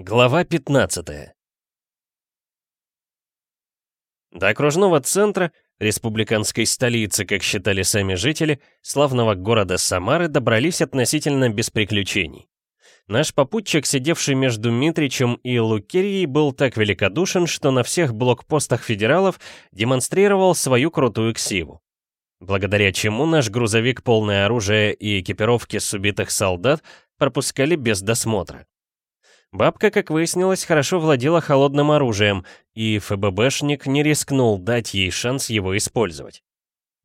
Глава 15 До окружного центра, республиканской столицы, как считали сами жители, славного города Самары добрались относительно без приключений. Наш попутчик, сидевший между Митричем и Лукерьей, был так великодушен, что на всех блокпостах федералов демонстрировал свою крутую ксиву. Благодаря чему наш грузовик, полное оружия и экипировки с убитых солдат, пропускали без досмотра. Бабка, как выяснилось, хорошо владела холодным оружием, и ФББшник не рискнул дать ей шанс его использовать.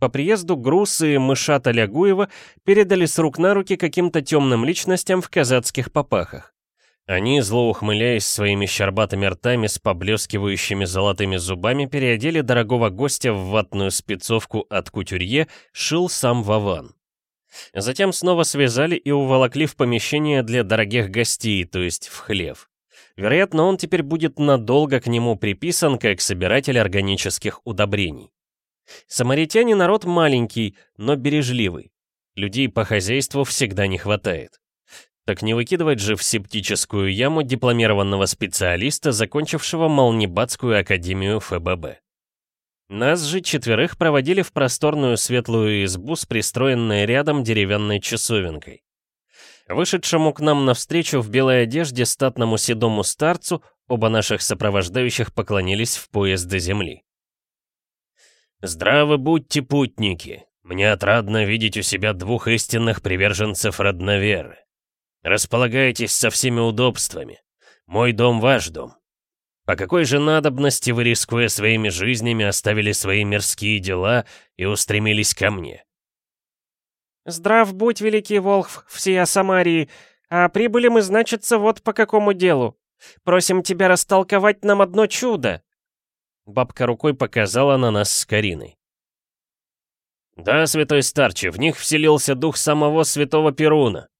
По приезду груз и мышата Лягуева передали с рук на руки каким-то темным личностям в казацких попахах. Они, злоухмыляясь своими щербатыми ртами с поблескивающими золотыми зубами, переодели дорогого гостя в ватную спецовку от кутюрье, шил сам Вован. Затем снова связали и уволокли в помещение для дорогих гостей, то есть в хлев. Вероятно, он теперь будет надолго к нему приписан как собиратель органических удобрений. Самаритяне народ маленький, но бережливый. Людей по хозяйству всегда не хватает. Так не выкидывать же в септическую яму дипломированного специалиста, закончившего Молнебатскую академию ФББ. Нас же четверых проводили в просторную светлую избу с пристроенной рядом деревянной часовенкой. Вышедшему к нам навстречу в белой одежде статному седому старцу оба наших сопровождающих поклонились в пояс до земли. «Здравы будьте, путники! Мне отрадно видеть у себя двух истинных приверженцев родноверы. Располагайтесь со всеми удобствами. Мой дом — ваш дом. По какой же надобности вы, рискуя своими жизнями, оставили свои мирские дела и устремились ко мне? Здрав будь, великий Волхв, всея Самарии, а прибыли мы, значится, вот по какому делу. Просим тебя растолковать нам одно чудо. Бабка рукой показала на нас с Кариной. «Да, святой старче, в них вселился дух самого святого Перуна.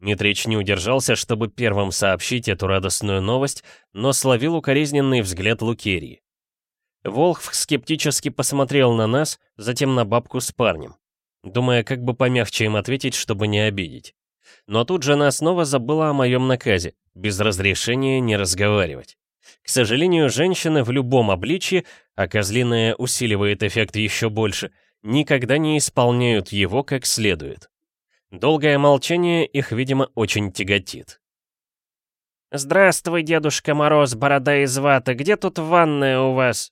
Митрич не удержался, чтобы первым сообщить эту радостную новость, но словил укоризненный взгляд Лукерии. Волхв скептически посмотрел на нас, затем на бабку с парнем, думая, как бы помягче им ответить, чтобы не обидеть. Но тут же она снова забыла о моем наказе, без разрешения не разговаривать. К сожалению, женщины в любом обличье, а козлиная усиливает эффект еще больше, никогда не исполняют его как следует. Долгое молчание их, видимо, очень тяготит. «Здравствуй, Дедушка Мороз, борода из ваты, где тут ванная у вас?»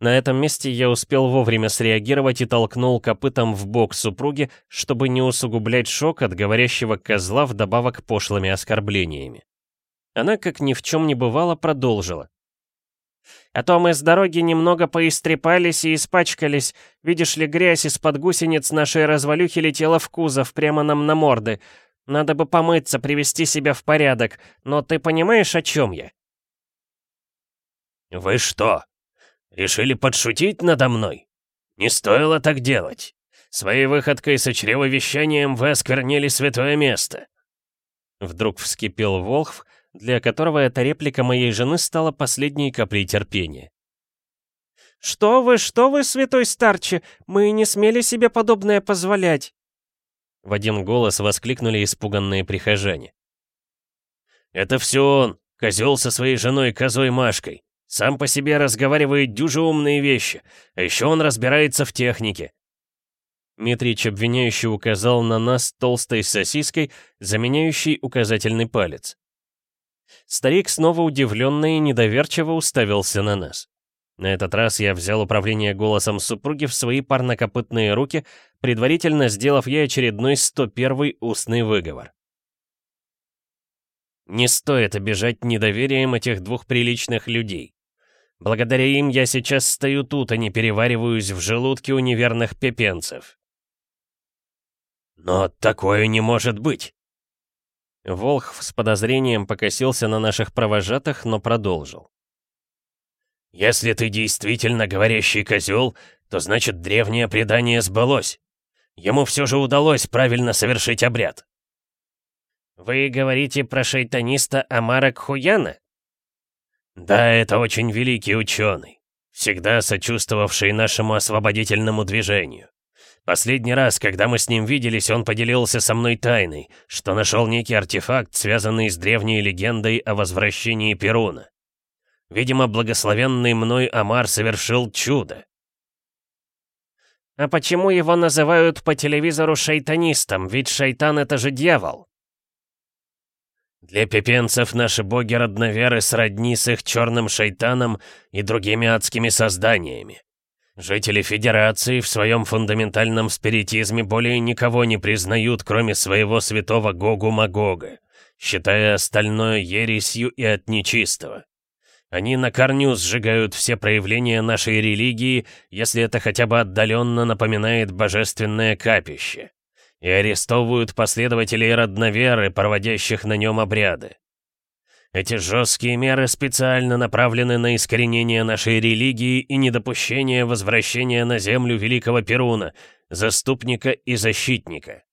На этом месте я успел вовремя среагировать и толкнул копытом в бок супруги, чтобы не усугублять шок от говорящего козла вдобавок пошлыми оскорблениями. Она, как ни в чем не бывало, продолжила. А то мы с дороги немного поистрепались и испачкались. Видишь ли, грязь из-под гусениц нашей развалюхи летела в кузов, прямо нам на морды. Надо бы помыться, привести себя в порядок. Но ты понимаешь, о чем я?» «Вы что, решили подшутить надо мной? Не стоило так делать. Своей выходкой с чревовещанием вы осквернили святое место». Вдруг вскипел Волхв, для которого эта реплика моей жены стала последней каплей терпения. «Что вы, что вы, святой старче, мы не смели себе подобное позволять!» В один голос воскликнули испуганные прихожане. «Это все он, козел со своей женой козой Машкой. Сам по себе разговаривает дюже умные вещи, а еще он разбирается в технике». Митрич обвиняющий указал на нас толстой сосиской, заменяющей указательный палец. Старик снова удивленно и недоверчиво уставился на нас. На этот раз я взял управление голосом супруги в свои парнокопытные руки, предварительно сделав ей очередной 101-й устный выговор. Не стоит обижать недоверием этих двух приличных людей. Благодаря им я сейчас стою тут, а не перевариваюсь в желудке у неверных пепенцев. «Но такое не может быть!» Волхв с подозрением покосился на наших провожатых, но продолжил. «Если ты действительно говорящий козел, то значит древнее предание сбылось. Ему все же удалось правильно совершить обряд». «Вы говорите про шайтаниста Амара Кхуяна?» «Да, это очень великий ученый, всегда сочувствовавший нашему освободительному движению. Последний раз, когда мы с ним виделись, он поделился со мной тайной, что нашел некий артефакт, связанный с древней легендой о возвращении Перуна. Видимо, благословенный мной Амар совершил чудо. «А почему его называют по телевизору шайтанистом? Ведь шайтан — это же дьявол!» Для пепенцев наши боги-родноверы сродни с их черным шайтаном и другими адскими созданиями. Жители Федерации в своем фундаментальном спиритизме более никого не признают, кроме своего святого Гогу-Магога, считая остальное ересью и от нечистого. Они на корню сжигают все проявления нашей религии, если это хотя бы отдаленно напоминает божественное капище, и арестовывают последователей родноверы, проводящих на нем обряды. Эти жесткие меры специально направлены на искоренение нашей религии и недопущение возвращения на землю великого Перуна, заступника и защитника.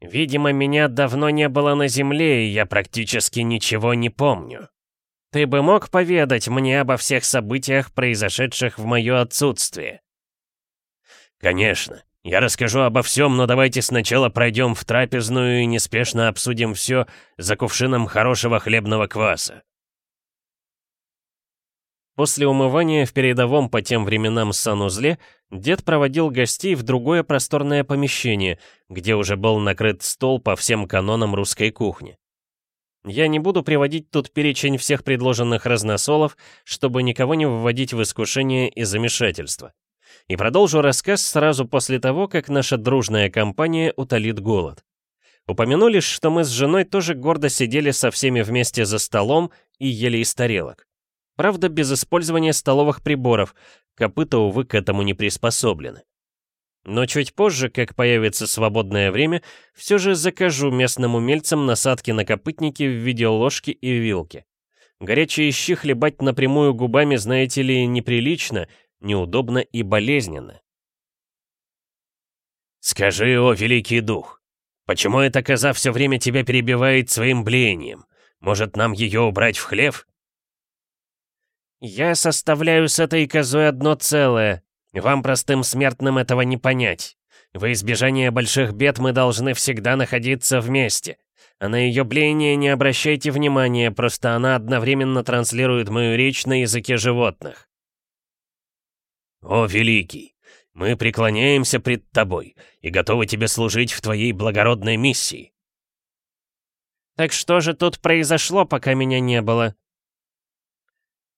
Видимо, меня давно не было на земле, и я практически ничего не помню. Ты бы мог поведать мне обо всех событиях, произошедших в мое отсутствие? Конечно. Я расскажу обо всем, но давайте сначала пройдем в трапезную и неспешно обсудим все за кувшином хорошего хлебного кваса. После умывания в передовом по тем временам санузле дед проводил гостей в другое просторное помещение, где уже был накрыт стол по всем канонам русской кухни. Я не буду приводить тут перечень всех предложенных разносолов, чтобы никого не вводить в искушение и замешательство. И продолжу рассказ сразу после того, как наша дружная компания утолит голод. Упомяну лишь, что мы с женой тоже гордо сидели со всеми вместе за столом и ели из тарелок. Правда, без использования столовых приборов, копыта, увы, к этому не приспособлены. Но чуть позже, как появится свободное время, все же закажу местным умельцам насадки на копытники в виде ложки и вилки. Горячие щи хлебать напрямую губами, знаете ли, неприлично, неудобно и болезненно. «Скажи, о великий дух, почему эта коза все время тебя перебивает своим блеянием? Может, нам ее убрать в хлев?» «Я составляю с этой козой одно целое», вам, простым смертным, этого не понять. Во избежание больших бед мы должны всегда находиться вместе. А на ее блеяние не обращайте внимания, просто она одновременно транслирует мою речь на языке животных. «О, Великий, мы преклоняемся пред Тобой и готовы Тебе служить в Твоей благородной миссии». «Так что же тут произошло, пока меня не было?»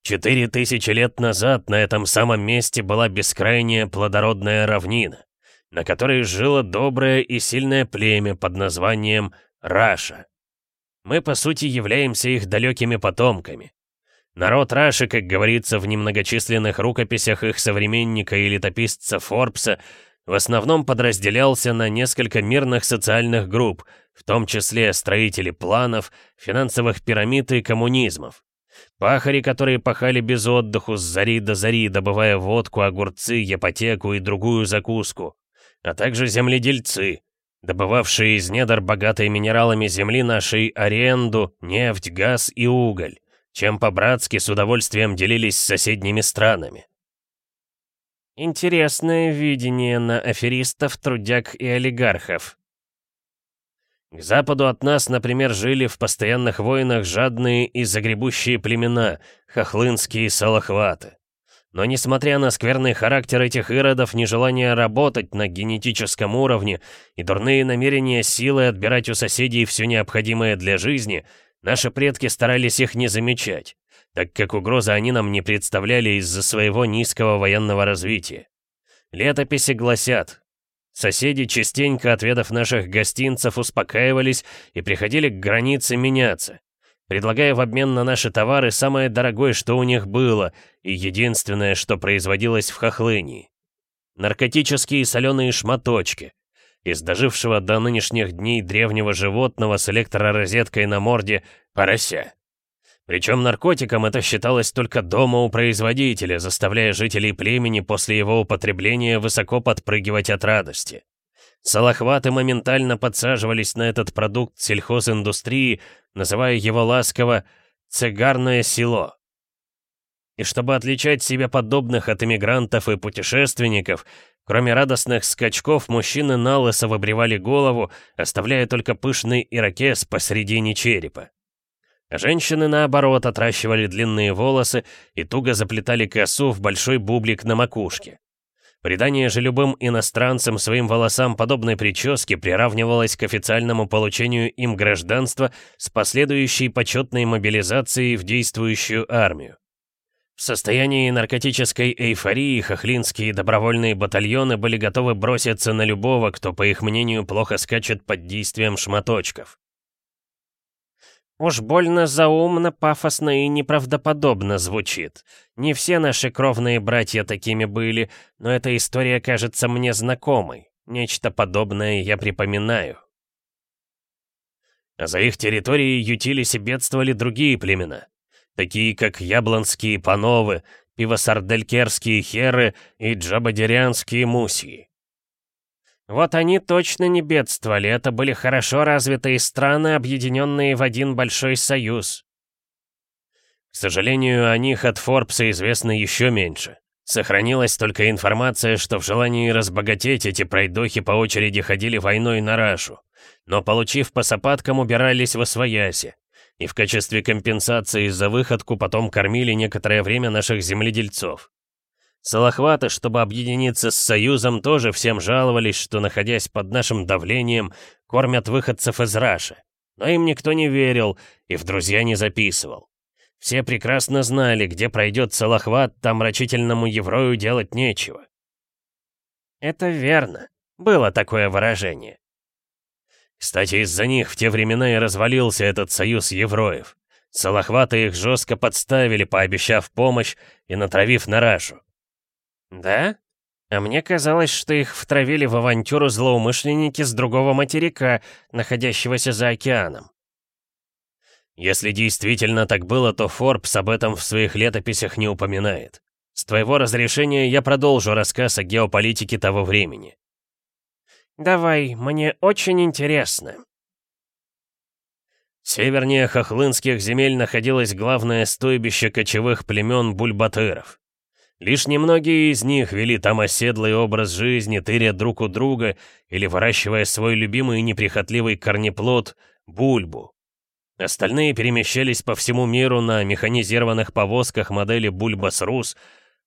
Четыре тысячи лет назад на этом самом месте была бескрайняя плодородная равнина, на которой жило доброе и сильное племя под названием Раша. Мы, по сути, являемся их далекими потомками. Народ Раши, как говорится в немногочисленных рукописях их современника и летописца Форбса, в основном подразделялся на несколько мирных социальных групп, в том числе строители планов, финансовых пирамид и коммунизмов. Пахари, которые пахали без отдыху с зари до зари, добывая водку, огурцы, ипотеку и другую закуску. А также земледельцы, добывавшие из недр богатой минералами земли нашей аренду, нефть, газ и уголь, чем по-братски с удовольствием делились с соседними странами. Интересное видение на аферистов, трудяг и олигархов, к западу от нас, например, жили в постоянных войнах жадные и загребущие племена, хохлынские салахваты. Но несмотря на скверный характер этих иродов, нежелание работать на генетическом уровне и дурные намерения силы отбирать у соседей все необходимое для жизни, наши предки старались их не замечать, так как угрозы они нам не представляли из-за своего низкого военного развития. Летописи гласят, Соседи, частенько отведав наших гостинцев, успокаивались и приходили к границе меняться, предлагая в обмен на наши товары самое дорогое, что у них было, и единственное, что производилось в Хохлынии. Наркотические соленые шматочки. Из дожившего до нынешних дней древнего животного с электророзеткой на морде порося. Причем наркотиком это считалось только дома у производителя, заставляя жителей племени после его употребления высоко подпрыгивать от радости. Салахваты моментально подсаживались на этот продукт сельхозиндустрии, называя его ласково «цыгарное село». И чтобы отличать себя подобных от иммигрантов и путешественников, Кроме радостных скачков, мужчины налысо выбривали голову, оставляя только пышный ирокез посредине черепа. Женщины, наоборот, отращивали длинные волосы и туго заплетали косу в большой бублик на макушке. Придание же любым иностранцам своим волосам подобной прически приравнивалось к официальному получению им гражданства с последующей почетной мобилизацией в действующую армию. В состоянии наркотической эйфории хохлинские добровольные батальоны были готовы броситься на любого, кто, по их мнению, плохо скачет под действием шматочков. Уж больно заумно, пафосно и неправдоподобно звучит. Не все наши кровные братья такими были, но эта история кажется мне знакомой. Нечто подобное я припоминаю. А за их территорией ютились и бедствовали другие племена, такие как яблонские пановы, пивосарделькерские херы и джабадерянские мусьи. Вот они точно не бедствовали, это были хорошо развитые страны, объединенные в один большой союз. К сожалению, о них от Форбса известно еще меньше. Сохранилась только информация, что в желании разбогатеть эти пройдохи по очереди ходили войной на Рашу, но, получив по сапаткам, убирались во свояси. И в качестве компенсации за выходку потом кормили некоторое время наших земледельцов. Салахваты, чтобы объединиться с Союзом, тоже всем жаловались, что, находясь под нашим давлением, кормят выходцев из Раши. Но им никто не верил и в друзья не записывал. Все прекрасно знали, где пройдет Салахват, там рачительному еврою делать нечего. Это верно. Было такое выражение. Кстати, из-за них в те времена и развалился этот союз евроев. Салахваты их жестко подставили, пообещав помощь и натравив на Рашу. «Да? А мне казалось, что их втравили в авантюру злоумышленники с другого материка, находящегося за океаном». Если действительно так было, то Форбс об этом в своих летописях не упоминает. С твоего разрешения я продолжу рассказ о геополитике того времени. Давай, мне очень интересно. Севернее хохлынских земель находилось главное стойбище кочевых племен бульбатыров. Лишь немногие из них вели там оседлый образ жизни, тыря друг у друга или выращивая свой любимый неприхотливый корнеплод — бульбу. Остальные перемещались по всему миру на механизированных повозках модели Бульбас-Рус,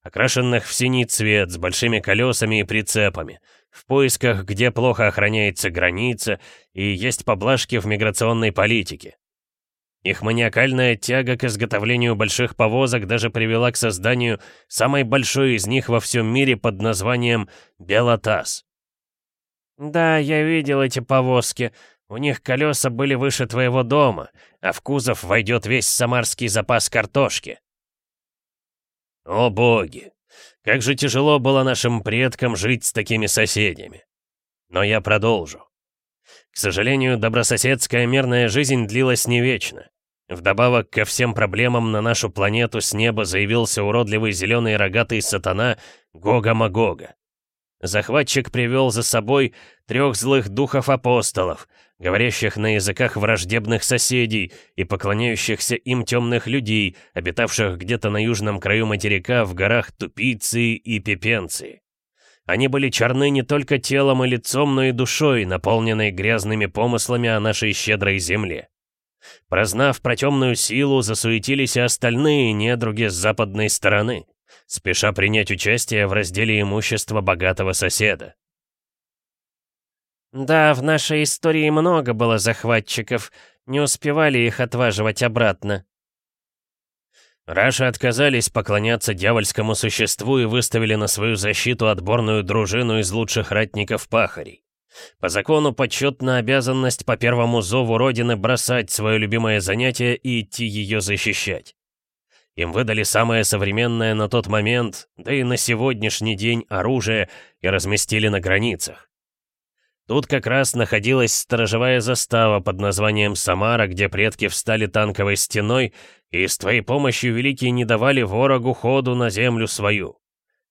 окрашенных в синий цвет с большими колесами и прицепами, в поисках, где плохо охраняется граница и есть поблажки в миграционной политике. Их маниакальная тяга к изготовлению больших повозок даже привела к созданию самой большой из них во всем мире под названием «Белотас». «Да, я видел эти повозки. У них колеса были выше твоего дома, а в кузов войдет весь самарский запас картошки». «О боги! Как же тяжело было нашим предкам жить с такими соседями. Но я продолжу. К сожалению, добрососедская мирная жизнь длилась не вечно. Вдобавок ко всем проблемам на нашу планету с неба заявился уродливый зеленый рогатый сатана Гога-Магога. Захватчик привел за собой трех злых духов-апостолов, говорящих на языках враждебных соседей и поклоняющихся им темных людей, обитавших где-то на южном краю материка в горах Тупиции и Пепенции. Они были черны не только телом и лицом, но и душой, наполненной грязными помыслами о нашей щедрой земле. Прознав про темную силу, засуетились и остальные недруги с западной стороны, спеша принять участие в разделе имущества богатого соседа. Да, в нашей истории много было захватчиков, не успевали их отваживать обратно. Раши отказались поклоняться дьявольскому существу и выставили на свою защиту отборную дружину из лучших ратников-пахарей. По закону почетна обязанность по первому зову Родины бросать свое любимое занятие и идти ее защищать. Им выдали самое современное на тот момент, да и на сегодняшний день оружие и разместили на границах. Тут как раз находилась сторожевая застава под названием Самара, где предки встали танковой стеной, и с твоей помощью великие не давали ворогу ходу на землю свою.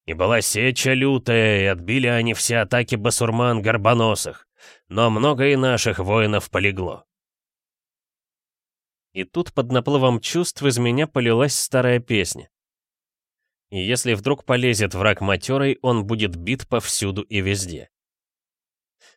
И была сеча лютая, и отбили они все атаки басурман горбоносых, но много и наших воинов полегло. И тут под наплывом чувств из меня полилась старая песня. И если вдруг полезет враг матерый, он будет бит повсюду и везде.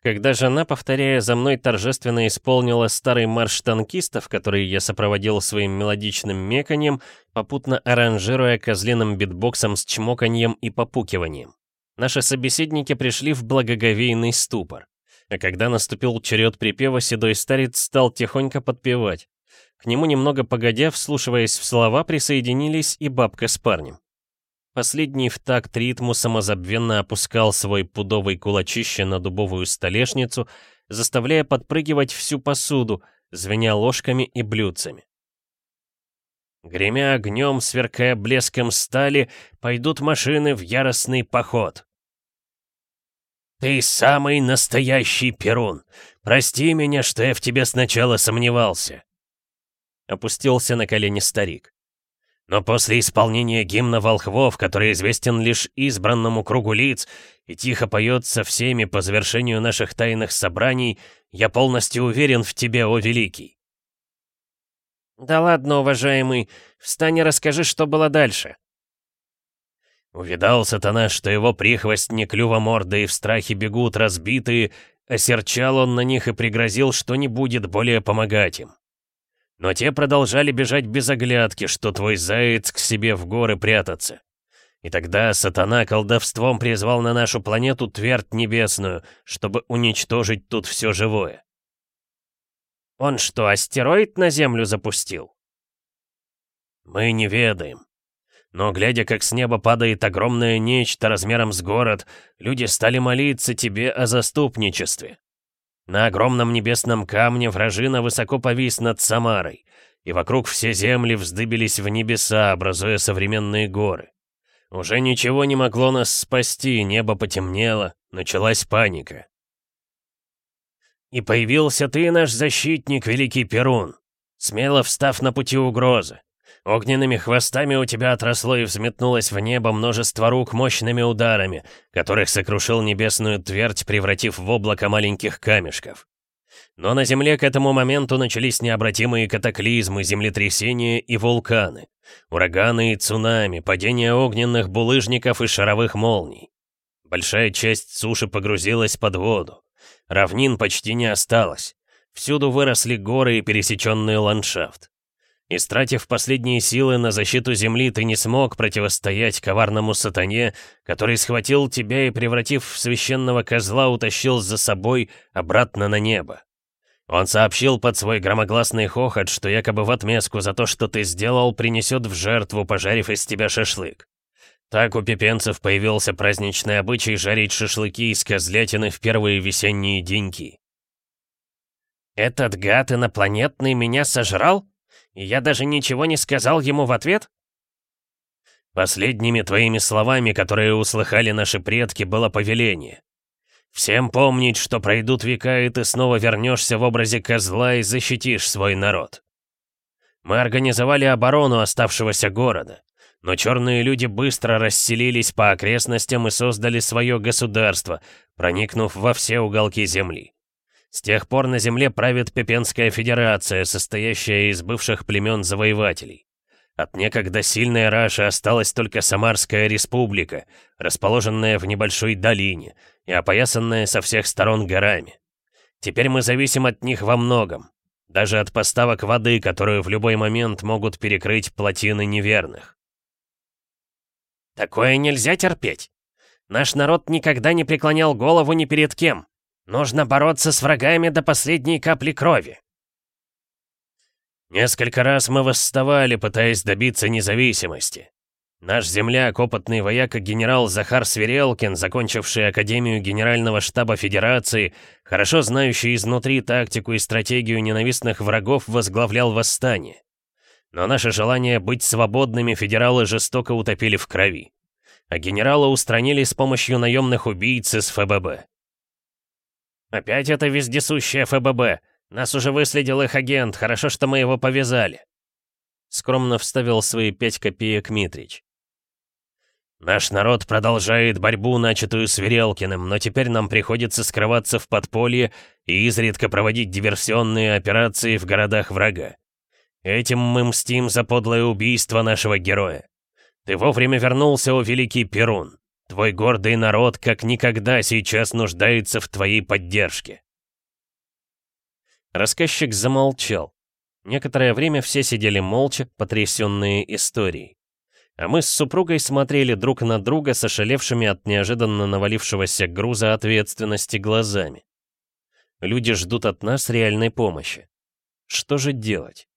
Когда жена, повторяя за мной, торжественно исполнила старый марш танкистов, который я сопроводил своим мелодичным меканьем, попутно аранжируя козлиным битбоксом с чмоканьем и попукиванием. Наши собеседники пришли в благоговейный ступор. А когда наступил черед припева, седой старец стал тихонько подпевать. К нему немного погодя, вслушиваясь в слова, присоединились и бабка с парнем. Последний в такт ритму самозабвенно опускал свой пудовый кулачище на дубовую столешницу, заставляя подпрыгивать всю посуду, звеня ложками и блюдцами. Гремя огнем, сверкая блеском стали, пойдут машины в яростный поход. «Ты самый настоящий Перун! Прости меня, что я в тебе сначала сомневался!» Опустился на колени старик. Но после исполнения гимна волхвов, который известен лишь избранному кругу лиц и тихо поет со всеми по завершению наших тайных собраний, я полностью уверен в тебе, о великий. Да ладно, уважаемый, встань и расскажи, что было дальше. Увидал сатана, что его прихвостни клювоморды и в страхе бегут разбитые, осерчал он на них и пригрозил, что не будет более помогать им. Но те продолжали бежать без оглядки, что твой заяц к себе в горы прятаться. И тогда сатана колдовством призвал на нашу планету твердь небесную, чтобы уничтожить тут все живое. Он что, астероид на Землю запустил? Мы не ведаем. Но глядя, как с неба падает огромное нечто размером с город, люди стали молиться тебе о заступничестве. На огромном небесном камне вражина высоко повис над Самарой, и вокруг все земли вздыбились в небеса, образуя современные горы. Уже ничего не могло нас спасти, небо потемнело, началась паника. И появился ты, наш защитник, великий Перун, смело встав на пути угрозы. Огненными хвостами у тебя отросло и взметнулось в небо множество рук мощными ударами, которых сокрушил небесную твердь, превратив в облако маленьких камешков. Но на Земле к этому моменту начались необратимые катаклизмы, землетрясения и вулканы, ураганы и цунами, падение огненных булыжников и шаровых молний. Большая часть суши погрузилась под воду. Равнин почти не осталось. Всюду выросли горы и пересеченный ландшафт. Истратив последние силы на защиту Земли, ты не смог противостоять коварному сатане, который схватил тебя и, превратив в священного козла, утащил за собой обратно на небо. Он сообщил под свой громогласный хохот, что якобы в отместку за то, что ты сделал, принесет в жертву, пожарив из тебя шашлык. Так у пепенцев появился праздничный обычай жарить шашлыки из козлятины в первые весенние деньки. «Этот гад инопланетный меня сожрал?» И я даже ничего не сказал ему в ответ? Последними твоими словами, которые услыхали наши предки, было повеление. Всем помнить, что пройдут века, и ты снова вернешься в образе козла и защитишь свой народ. Мы организовали оборону оставшегося города, но черные люди быстро расселились по окрестностям и создали свое государство, проникнув во все уголки земли. С тех пор на Земле правит Пепенская Федерация, состоящая из бывших племен завоевателей. От некогда сильной Раши осталась только Самарская Республика, расположенная в небольшой долине и опоясанная со всех сторон горами. Теперь мы зависим от них во многом, даже от поставок воды, которую в любой момент могут перекрыть плотины неверных. Такое нельзя терпеть. Наш народ никогда не преклонял голову ни перед кем. Нужно бороться с врагами до последней капли крови. Несколько раз мы восставали, пытаясь добиться независимости. Наш земляк, опытный вояка генерал Захар Сверелкин, закончивший Академию Генерального штаба Федерации, хорошо знающий изнутри тактику и стратегию ненавистных врагов, возглавлял восстание. Но наше желание быть свободными федералы жестоко утопили в крови. А генерала устранили с помощью наемных убийц из ФББ. «Опять это вездесущее ФББ. Нас уже выследил их агент, хорошо, что мы его повязали». Скромно вставил свои пять копеек Митрич. «Наш народ продолжает борьбу, начатую с Верелкиным, но теперь нам приходится скрываться в подполье и изредка проводить диверсионные операции в городах врага. Этим мы мстим за подлое убийство нашего героя. Ты вовремя вернулся, о великий Перун. Твой гордый народ как никогда сейчас нуждается в твоей поддержке. Рассказчик замолчал. Некоторое время все сидели молча, потрясенные историей. А мы с супругой смотрели друг на друга с ошалевшими от неожиданно навалившегося груза ответственности глазами. Люди ждут от нас реальной помощи. Что же делать?